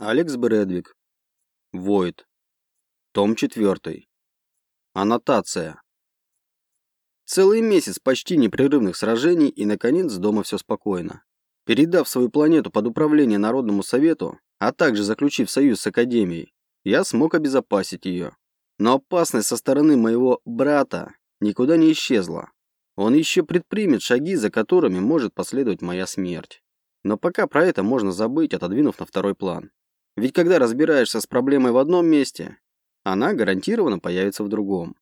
Алекс Брэдвик. Войд. Том 4. Аннотация. Целый месяц почти непрерывных сражений, и, наконец, дома все спокойно. Передав свою планету под управление Народному Совету, а также заключив союз с Академией, я смог обезопасить ее. Но опасность со стороны моего брата никуда не исчезла. Он еще предпримет шаги, за которыми может последовать моя смерть. Но пока про это можно забыть, отодвинув на второй план. Ведь когда разбираешься с проблемой в одном месте, она гарантированно появится в другом.